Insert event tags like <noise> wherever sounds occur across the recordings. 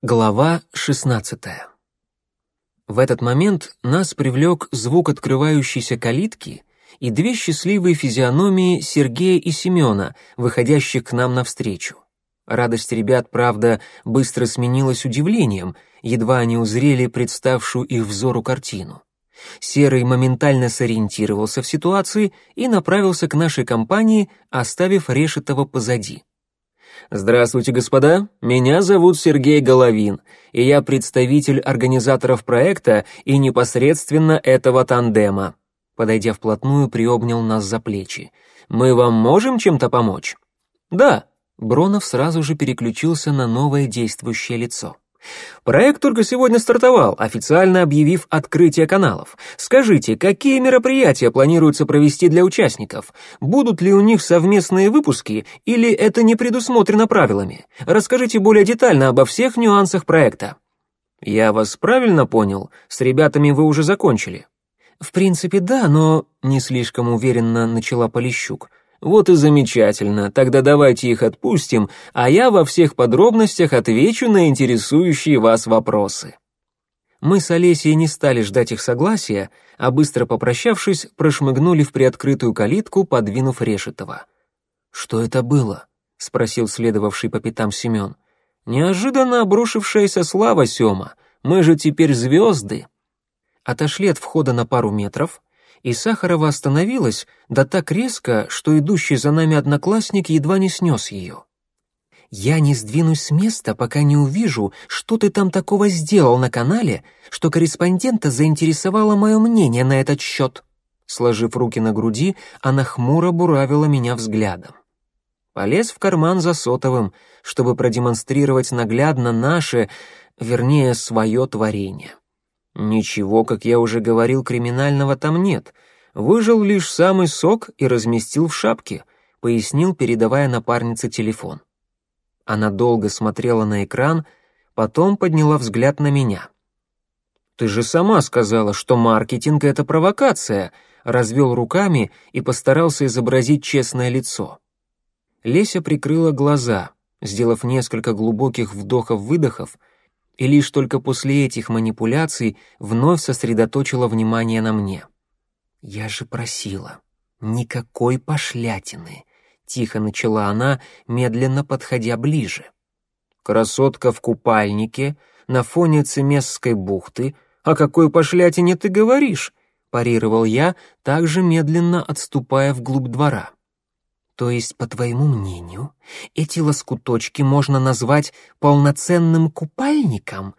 Глава 16 В этот момент нас привлек звук открывающейся калитки и две счастливые физиономии Сергея и Семена, выходящих к нам навстречу. Радость ребят, правда, быстро сменилась удивлением, едва они узрели представшую их взору картину. Серый моментально сориентировался в ситуации и направился к нашей компании, оставив Решетова позади. Здравствуйте, господа. Меня зовут Сергей Головин, и я представитель организаторов проекта и непосредственно этого тандема. Подойдя вплотную, приобнял нас за плечи. Мы вам можем чем-то помочь? Да. Бронов сразу же переключился на новое действующее лицо. Проект только сегодня стартовал, официально объявив открытие каналов. Скажите, какие мероприятия планируется провести для участников? Будут ли у них совместные выпуски или это не предусмотрено правилами? Расскажите более детально обо всех нюансах проекта. Я вас правильно понял? С ребятами вы уже закончили. В принципе, да, но не слишком уверенно начала Полищук. Вот и замечательно, тогда давайте их отпустим, а я во всех подробностях отвечу на интересующие вас вопросы. Мы с Олесей не стали ждать их согласия, а быстро попрощавшись, прошмыгнули в приоткрытую калитку, подвинув Решетова. «Что это было?» — спросил следовавший по пятам Семен. «Неожиданно обрушившаяся слава, Сема. Мы же теперь звезды». Отошли от входа на пару метров, и Сахарова остановилась, да так резко, что идущий за нами одноклассник едва не снес ее. «Я не сдвинусь с места, пока не увижу, что ты там такого сделал на канале, что корреспондента заинтересовало мое мнение на этот счет». Сложив руки на груди, она хмуро буравила меня взглядом. Полез в карман за сотовым, чтобы продемонстрировать наглядно наше, вернее, свое творение. Ничего, как я уже говорил, криминального там нет. Выжил лишь самый сок и разместил в шапке, пояснил, передавая напарнице телефон. Она долго смотрела на экран, потом подняла взгляд на меня. «Ты же сама сказала, что маркетинг — это провокация», развел руками и постарался изобразить честное лицо. Леся прикрыла глаза, сделав несколько глубоких вдохов-выдохов, и лишь только после этих манипуляций вновь сосредоточила внимание на мне. «Я же просила, никакой пошлятины», — тихо начала она, медленно подходя ближе. «Красотка в купальнике, на фоне Цемесской бухты, о какой пошлятине ты говоришь?» — парировал я, также медленно отступая вглубь двора. То есть, по твоему мнению, эти лоскуточки можно назвать полноценным купальником?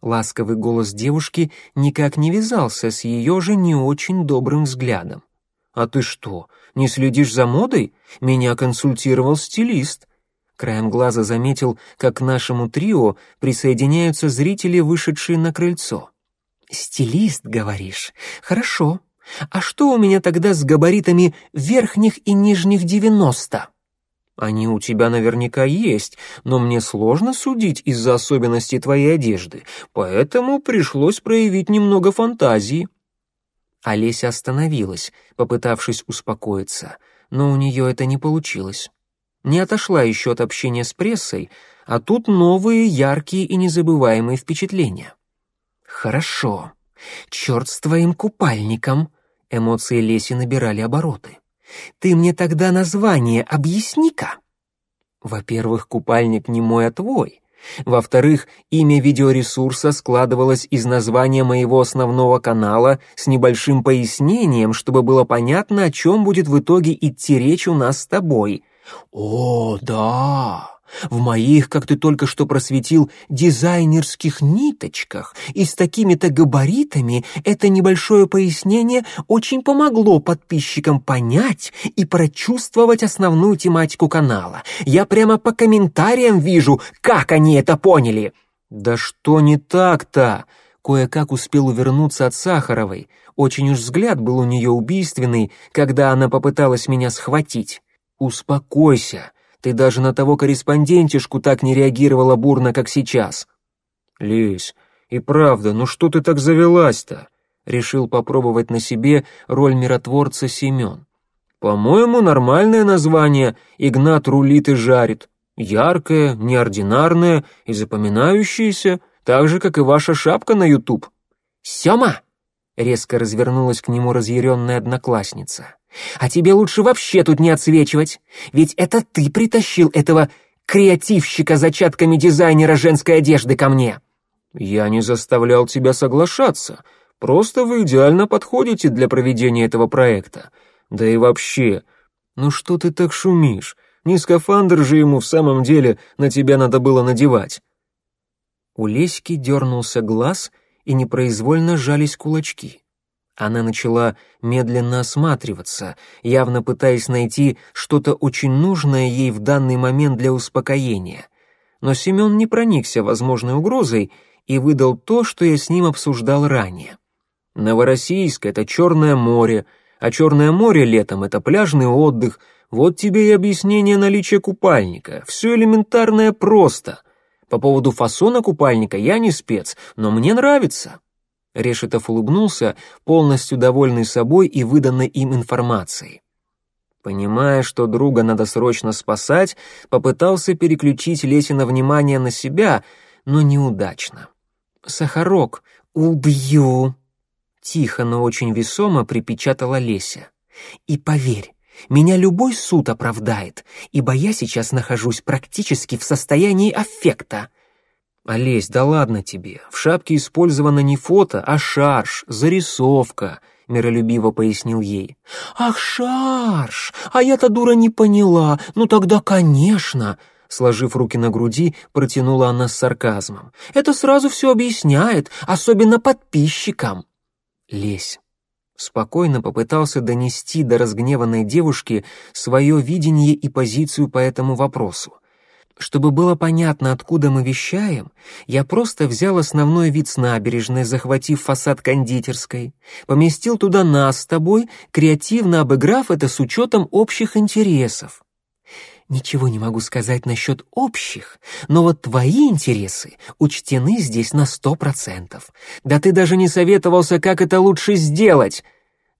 Ласковый голос девушки никак не вязался с ее же не очень добрым взглядом. А ты что, не следишь за модой? Меня консультировал стилист. Краем глаза заметил, как к нашему трио присоединяются зрители, вышедшие на крыльцо. «Стилист, говоришь? Хорошо. А что у меня тогда с габаритами верхних и нижних девяносто? Они у тебя наверняка есть, но мне сложно судить из-за особенностей твоей одежды, поэтому пришлось проявить немного фантазии. Олеся остановилась, попытавшись успокоиться, но у нее это не получилось. Не отошла еще от общения с прессой, а тут новые яркие и незабываемые впечатления. «Хорошо. Черт с твоим купальником!» Эмоции Леси набирали обороты. «Ты мне тогда название объясни-ка!» Во-первых, купальник не мой, а твой. Во-вторых, имя видеоресурса складывалось из названия моего основного канала с небольшим пояснением, чтобы было понятно, о чем будет в итоге идти речь у нас с тобой. «О, да!» В моих, как ты только что просветил, дизайнерских ниточках и с такими-то габаритами это небольшое пояснение очень помогло подписчикам понять и прочувствовать основную тематику канала. Я прямо по комментариям вижу, как они это поняли. Да что не так-то? Кое-как успел увернуться от Сахаровой. Очень уж взгляд был у нее убийственный, когда она попыталась меня схватить. Успокойся. Ты даже на того корреспондентишку так не реагировала бурно, как сейчас. Лись, и правда, ну что ты так завелась-то? Решил попробовать на себе роль миротворца Семен. По-моему, нормальное название «Игнат рулит и жарит». Яркое, неординарное и запоминающееся, так же, как и ваша шапка на Ютуб. «Сема!» — резко развернулась к нему разъяренная одноклассница. «А тебе лучше вообще тут не отсвечивать, ведь это ты притащил этого креативщика зачатками дизайнера женской одежды ко мне». «Я не заставлял тебя соглашаться. Просто вы идеально подходите для проведения этого проекта. Да и вообще, ну что ты так шумишь? Не скафандр же ему в самом деле на тебя надо было надевать». У Леськи дернулся глаз, и непроизвольно сжались кулачки. Она начала медленно осматриваться, явно пытаясь найти что-то очень нужное ей в данный момент для успокоения. Но Семен не проникся возможной угрозой и выдал то, что я с ним обсуждал ранее. Новороссийск — это Черное море, а Черное море летом — это пляжный отдых. Вот тебе и объяснение наличия купальника. Все элементарное просто. По поводу фасона купальника я не спец, но мне нравится». Решетов улыбнулся, полностью довольный собой и выданной им информацией. Понимая, что друга надо срочно спасать, попытался переключить Лесина внимание на себя, но неудачно. «Сахарок, убью!» Тихо, но очень весомо припечатала Леся. «И поверь, меня любой суд оправдает, ибо я сейчас нахожусь практически в состоянии аффекта». «Олесь, да ладно тебе, в шапке использовано не фото, а шарж, зарисовка», — миролюбиво пояснил ей. «Ах, шарж! А я-то дура не поняла. Ну тогда, конечно!» Сложив руки на груди, протянула она с сарказмом. «Это сразу все объясняет, особенно подписчикам». Лесь. Спокойно попытался донести до разгневанной девушки свое видение и позицию по этому вопросу. Чтобы было понятно, откуда мы вещаем, я просто взял основной вид с набережной, захватив фасад кондитерской, поместил туда нас с тобой, креативно обыграв это с учетом общих интересов. Ничего не могу сказать насчет общих, но вот твои интересы учтены здесь на сто процентов. Да ты даже не советовался, как это лучше сделать.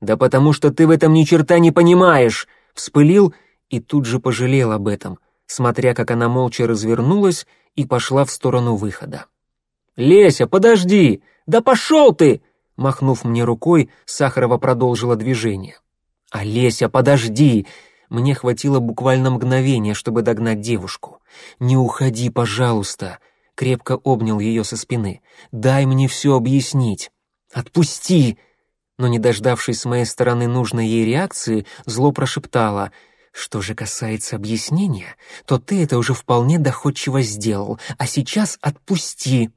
Да потому что ты в этом ни черта не понимаешь, вспылил и тут же пожалел об этом, смотря как она молча развернулась и пошла в сторону выхода. «Леся, подожди! Да пошел ты!» Махнув мне рукой, Сахарова продолжила движение. «Олеся, подожди!» Мне хватило буквально мгновения, чтобы догнать девушку. «Не уходи, пожалуйста!» Крепко обнял ее со спины. «Дай мне все объяснить!» «Отпусти!» Но, не дождавшись с моей стороны нужной ей реакции, зло прошептала. «Что же касается объяснения, то ты это уже вполне доходчиво сделал, а сейчас отпусти!»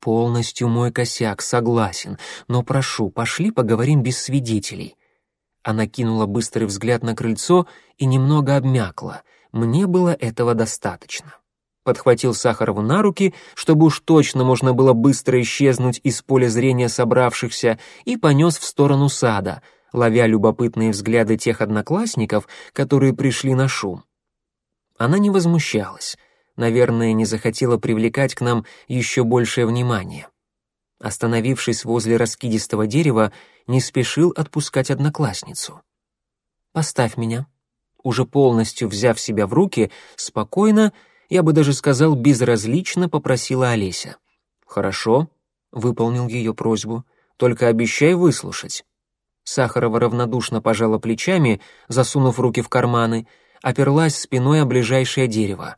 «Полностью мой косяк, согласен, но прошу, пошли поговорим без свидетелей». Она кинула быстрый взгляд на крыльцо и немного обмякла. Мне было этого достаточно. Подхватил Сахарову на руки, чтобы уж точно можно было быстро исчезнуть из поля зрения собравшихся, и понес в сторону сада, ловя любопытные взгляды тех одноклассников, которые пришли на шум. Она не возмущалась, наверное, не захотела привлекать к нам еще большее внимание. Остановившись возле раскидистого дерева, не спешил отпускать одноклассницу. «Поставь меня». Уже полностью взяв себя в руки, спокойно, я бы даже сказал безразлично, попросила Олеся. «Хорошо», — выполнил ее просьбу, — «только обещай выслушать». Сахарова равнодушно пожала плечами, засунув руки в карманы, оперлась спиной о ближайшее дерево.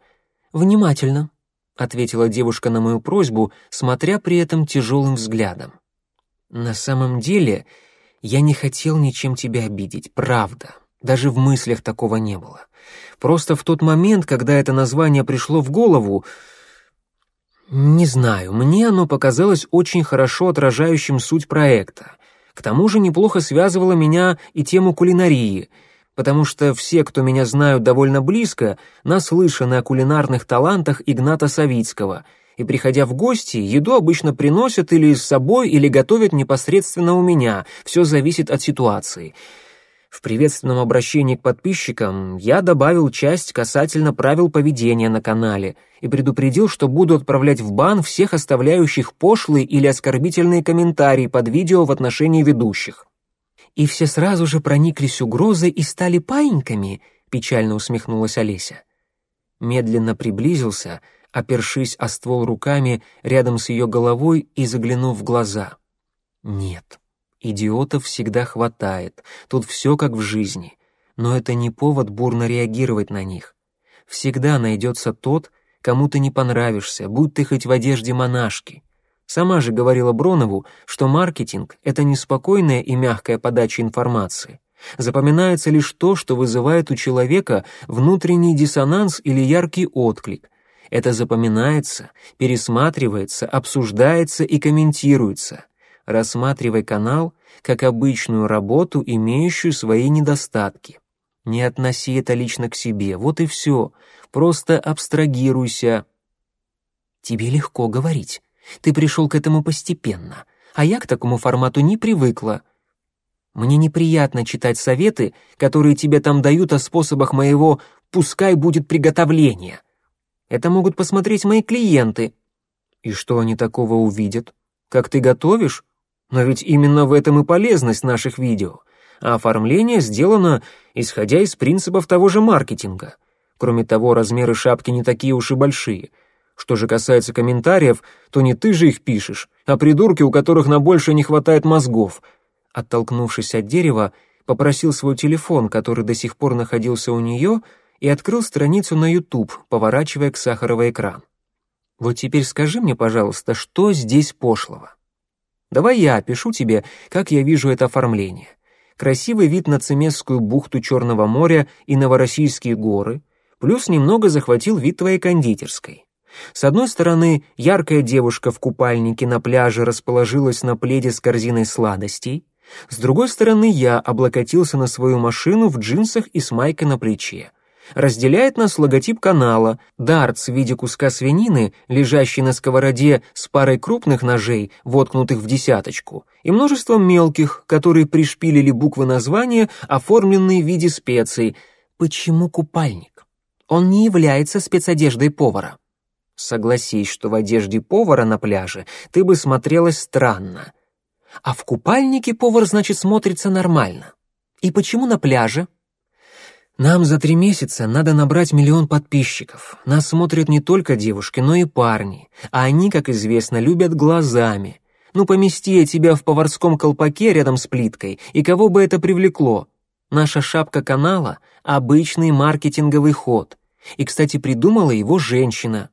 «Внимательно», — ответила девушка на мою просьбу, смотря при этом тяжелым взглядом. На самом деле, я не хотел ничем тебя обидеть, правда. Даже в мыслях такого не было. Просто в тот момент, когда это название пришло в голову, не знаю, мне оно показалось очень хорошо отражающим суть проекта. К тому же неплохо связывало меня и тему кулинарии, потому что все, кто меня знают довольно близко, наслышаны о кулинарных талантах Игната Савицкого — и, приходя в гости, еду обычно приносят или с собой, или готовят непосредственно у меня, все зависит от ситуации. В приветственном обращении к подписчикам я добавил часть касательно правил поведения на канале и предупредил, что буду отправлять в бан всех оставляющих пошлые или оскорбительные комментарии под видео в отношении ведущих. «И все сразу же прониклись угрозой и стали паиньками», — печально усмехнулась Олеся. медленно приблизился, опершись о ствол руками рядом с ее головой и заглянув в глаза. Нет, идиотов всегда хватает, тут все как в жизни, но это не повод бурно реагировать на них. Всегда найдется тот, кому ты не понравишься, будь ты хоть в одежде монашки. Сама же говорила Бронову, что маркетинг — это неспокойная и мягкая подача информации. Запоминается лишь то, что вызывает у человека внутренний диссонанс или яркий отклик. Это запоминается, пересматривается, обсуждается и комментируется. Рассматривай канал как обычную работу, имеющую свои недостатки. Не относи это лично к себе, вот и все. Просто абстрагируйся. Тебе легко говорить. Ты пришел к этому постепенно. А я к такому формату не привыкла. Мне неприятно читать советы, которые тебе там дают о способах моего «пускай будет приготовление». Это могут посмотреть мои клиенты. И что они такого увидят? Как ты готовишь? Но ведь именно в этом и полезность наших видео а оформление сделано исходя из принципов того же маркетинга. Кроме того, размеры шапки не такие уж и большие. Что же касается комментариев, то не ты же их пишешь, а придурки, у которых на больше не хватает мозгов. Оттолкнувшись от дерева, попросил свой телефон, который до сих пор находился у нее, и открыл страницу на YouTube, поворачивая к Сахаровой экран. Вот теперь скажи мне, пожалуйста, что здесь пошлого? Давай я опишу тебе, как я вижу это оформление красивый вид на Цемесскую бухту Черного моря и Новороссийские горы, плюс немного захватил вид твоей кондитерской. С одной стороны, яркая девушка в купальнике на пляже расположилась на пледе с корзиной сладостей, с другой стороны, я облокотился на свою машину в джинсах и с майкой на плече. Разделяет нас логотип канала, дартс в виде куска свинины, лежащий на сковороде с парой крупных ножей, воткнутых в десяточку, и множеством мелких, которые пришпилили буквы названия, оформленные в виде специй. Почему купальник? Он не является спецодеждой повара. Согласись, что в одежде повара на пляже ты бы смотрелась странно. А в купальнике повар, значит, смотрится нормально. И почему на пляже? Нам за три месяца надо набрать миллион подписчиков. Нас смотрят не только девушки, но и парни. А они, как известно, любят глазами. Ну, помести я тебя в поварском колпаке рядом с плиткой, и кого бы это привлекло? Наша шапка канала — обычный маркетинговый ход. И, кстати, придумала его женщина.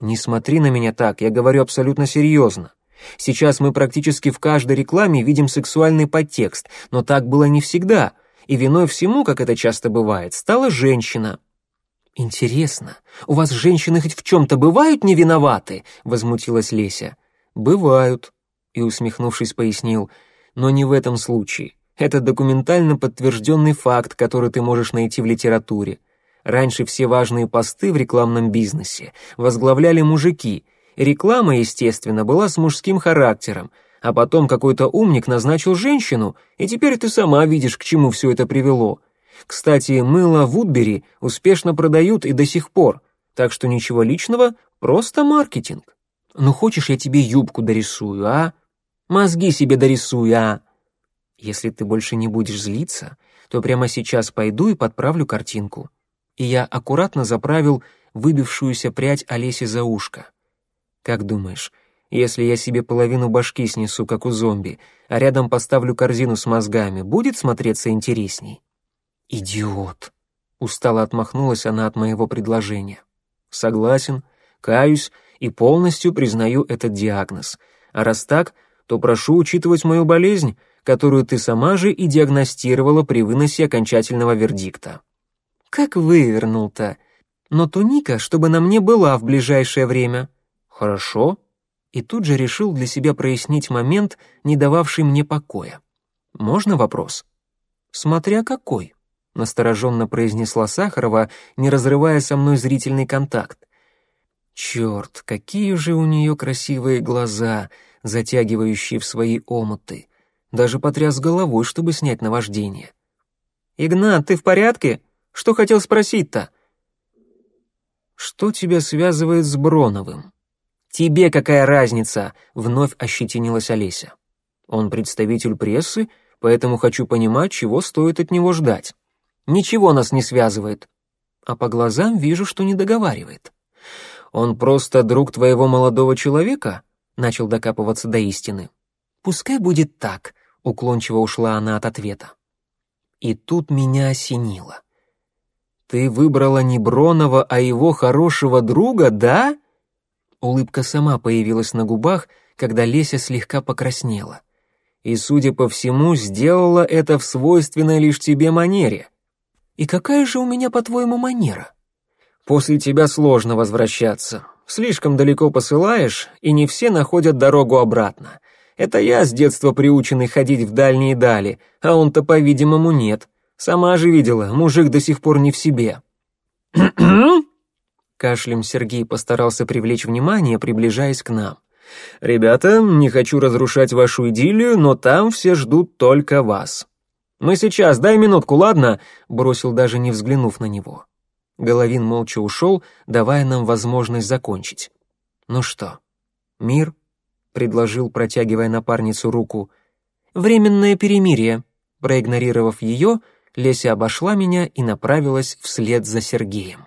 Не смотри на меня так, я говорю абсолютно серьезно. Сейчас мы практически в каждой рекламе видим сексуальный подтекст, но так было не всегда — и виной всему, как это часто бывает, стала женщина. «Интересно, у вас женщины хоть в чем-то бывают не виноваты?» — возмутилась Леся. «Бывают», — и, усмехнувшись, пояснил, «но не в этом случае. Это документально подтвержденный факт, который ты можешь найти в литературе. Раньше все важные посты в рекламном бизнесе возглавляли мужики. Реклама, естественно, была с мужским характером — а потом какой-то умник назначил женщину, и теперь ты сама видишь, к чему все это привело. Кстати, мыло в Удбери успешно продают и до сих пор, так что ничего личного, просто маркетинг. Ну хочешь, я тебе юбку дорисую, а? Мозги себе дорисую, а? Если ты больше не будешь злиться, то прямо сейчас пойду и подправлю картинку. И я аккуратно заправил выбившуюся прядь Олеси за ушко. Как думаешь, если я себе половину башки снесу, как у зомби, а рядом поставлю корзину с мозгами, будет смотреться интересней? Идиот. Устало отмахнулась она от моего предложения. Согласен, каюсь и полностью признаю этот диагноз. А раз так, то прошу учитывать мою болезнь, которую ты сама же и диагностировала при выносе окончательного вердикта. Как вывернул-то. Но туника, чтобы на мне была в ближайшее время. Хорошо, и тут же решил для себя прояснить момент, не дававший мне покоя. «Можно вопрос?» «Смотря какой», — настороженно произнесла Сахарова, не разрывая со мной зрительный контакт. «Черт, какие же у нее красивые глаза, затягивающие в свои омуты!» Даже потряс головой, чтобы снять наваждение. «Игнат, ты в порядке? Что хотел спросить-то?» «Что тебя связывает с Броновым?» «Тебе какая разница?» — вновь ощетинилась Олеся. «Он представитель прессы, поэтому хочу понимать, чего стоит от него ждать. Ничего нас не связывает». а по глазам вижу, что не договаривает. Он просто друг твоего молодого человека? Начал докапываться до истины. Пускай будет так, уклончиво ушла она от ответа. И тут меня осенило. Ты выбрала не Бронова, а его хорошего друга, да? Улыбка сама появилась на губах, когда Леся слегка покраснела. И, судя по всему, сделала это в свойственной лишь тебе манере. И какая же у меня, по-твоему, манера? После тебя сложно возвращаться. Слишком далеко посылаешь, и не все находят дорогу обратно. Это я с детства приученный ходить в дальние дали, а он-то, по-видимому, нет. Сама же видела, мужик до сих пор не в себе. <clears throat> Кашлем Сергей постарался привлечь внимание, приближаясь к нам. «Ребята, не хочу разрушать вашу идиллию, но там все ждут только вас». «Мы сейчас, дай минутку, ладно?» — бросил даже не взглянув на него. Головин молча ушел, давая нам возможность закончить. «Ну что, мир?» — предложил, протягивая напарницу руку. «Временное перемирие». Проигнорировав ее, Леся обошла меня и направилась вслед за Сергеем.